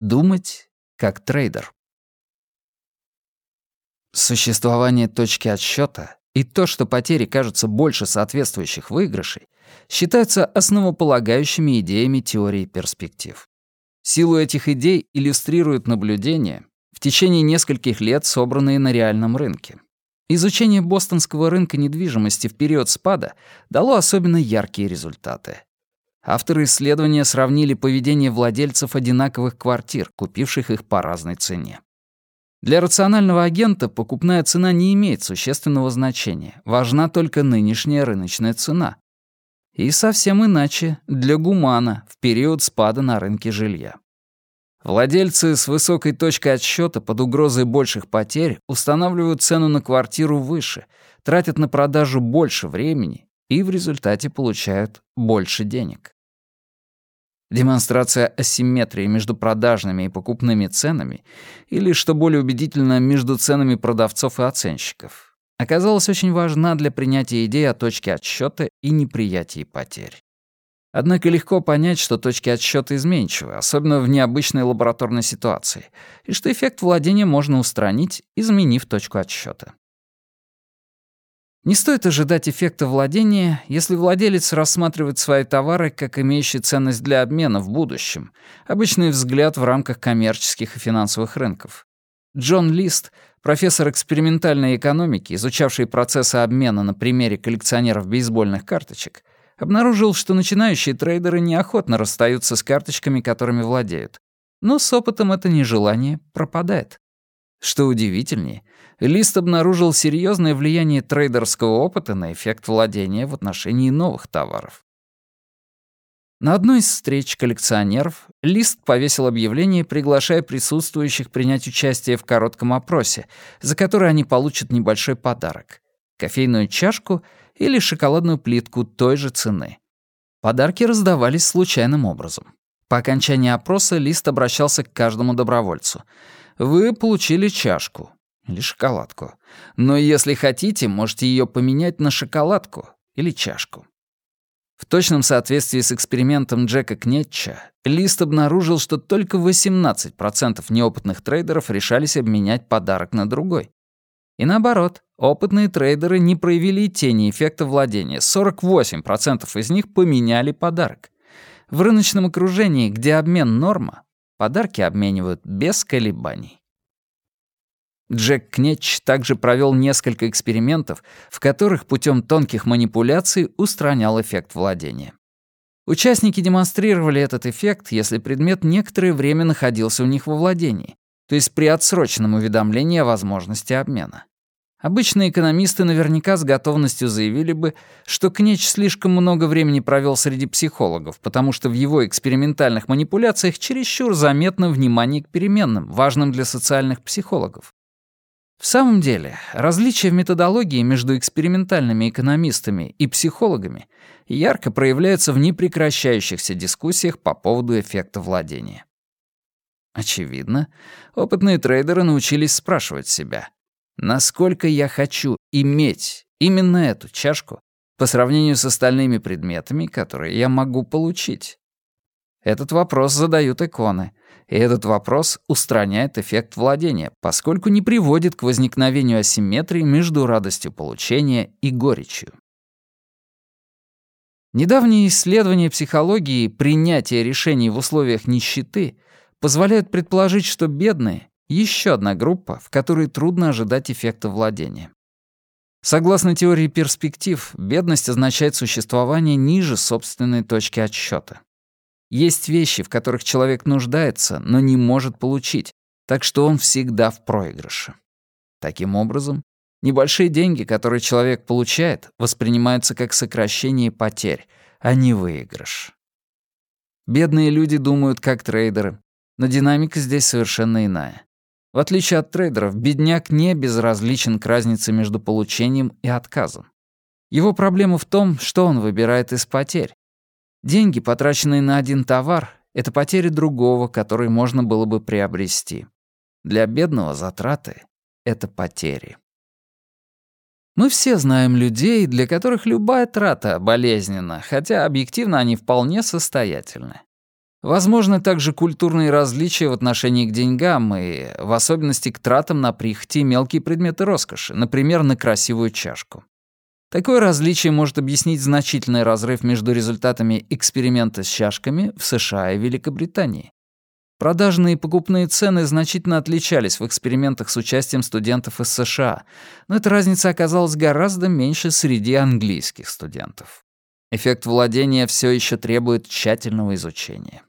Думать как трейдер. Существование точки отсчета и то, что потери кажутся больше соответствующих выигрышей, считаются основополагающими идеями теории перспектив. Силу этих идей иллюстрируют наблюдения, в течение нескольких лет собранные на реальном рынке. Изучение бостонского рынка недвижимости в период спада дало особенно яркие результаты. Авторы исследования сравнили поведение владельцев одинаковых квартир, купивших их по разной цене. Для рационального агента покупная цена не имеет существенного значения, важна только нынешняя рыночная цена. И совсем иначе для гумана в период спада на рынке жилья. Владельцы с высокой точкой отсчета под угрозой больших потерь устанавливают цену на квартиру выше, тратят на продажу больше времени и в результате получают больше денег. Демонстрация асимметрии между продажными и покупными ценами, или, что более убедительно, между ценами продавцов и оценщиков, оказалась очень важна для принятия идеи о точке отсчета и неприятии потерь. Однако легко понять, что точки отсчета изменчивы, особенно в необычной лабораторной ситуации, и что эффект владения можно устранить, изменив точку отсчета. Не стоит ожидать эффекта владения, если владелец рассматривает свои товары как имеющие ценность для обмена в будущем, обычный взгляд в рамках коммерческих и финансовых рынков. Джон Лист, профессор экспериментальной экономики, изучавший процессы обмена на примере коллекционеров бейсбольных карточек, обнаружил, что начинающие трейдеры неохотно расстаются с карточками, которыми владеют. Но с опытом это нежелание пропадает. Что удивительнее, Лист обнаружил серьезное влияние трейдерского опыта на эффект владения в отношении новых товаров. На одной из встреч коллекционеров Лист повесил объявление, приглашая присутствующих принять участие в коротком опросе, за который они получат небольшой подарок — кофейную чашку или шоколадную плитку той же цены. Подарки раздавались случайным образом. По окончании опроса Лист обращался к каждому добровольцу. «Вы получили чашку или шоколадку. Но если хотите, можете ее поменять на шоколадку или чашку. В точном соответствии с экспериментом Джека Кнетча, Лист обнаружил, что только 18% неопытных трейдеров решались обменять подарок на другой. И наоборот, опытные трейдеры не проявили тени эффекта владения. 48% из них поменяли подарок. В рыночном окружении, где обмен норма, подарки обменивают без колебаний. Джек Кнетч также провел несколько экспериментов, в которых путем тонких манипуляций устранял эффект владения. Участники демонстрировали этот эффект, если предмет некоторое время находился у них во владении, то есть при отсроченном уведомлении о возможности обмена. Обычные экономисты наверняка с готовностью заявили бы, что Кнеч слишком много времени провел среди психологов, потому что в его экспериментальных манипуляциях чересчур заметно внимание к переменным, важным для социальных психологов. В самом деле, различия в методологии между экспериментальными экономистами и психологами ярко проявляются в непрекращающихся дискуссиях по поводу эффекта владения. Очевидно, опытные трейдеры научились спрашивать себя, насколько я хочу иметь именно эту чашку по сравнению с остальными предметами, которые я могу получить. Этот вопрос задают иконы, и этот вопрос устраняет эффект владения, поскольку не приводит к возникновению асимметрии между радостью получения и горечью. Недавние исследования психологии принятия решений в условиях нищеты позволяют предположить, что бедные — еще одна группа, в которой трудно ожидать эффекта владения. Согласно теории перспектив, бедность означает существование ниже собственной точки отсчета. Есть вещи, в которых человек нуждается, но не может получить, так что он всегда в проигрыше. Таким образом, небольшие деньги, которые человек получает, воспринимаются как сокращение потерь, а не выигрыш. Бедные люди думают как трейдеры, но динамика здесь совершенно иная. В отличие от трейдеров, бедняк не безразличен к разнице между получением и отказом. Его проблема в том, что он выбирает из потерь, Деньги, потраченные на один товар, — это потери другого, который можно было бы приобрести. Для бедного затраты — это потери. Мы все знаем людей, для которых любая трата болезненна, хотя объективно они вполне состоятельны. Возможны также культурные различия в отношении к деньгам и, в особенности, к тратам на прихоти мелкие предметы роскоши, например, на красивую чашку. Такое различие может объяснить значительный разрыв между результатами эксперимента с чашками в США и Великобритании. Продажные и покупные цены значительно отличались в экспериментах с участием студентов из США, но эта разница оказалась гораздо меньше среди английских студентов. Эффект владения все еще требует тщательного изучения.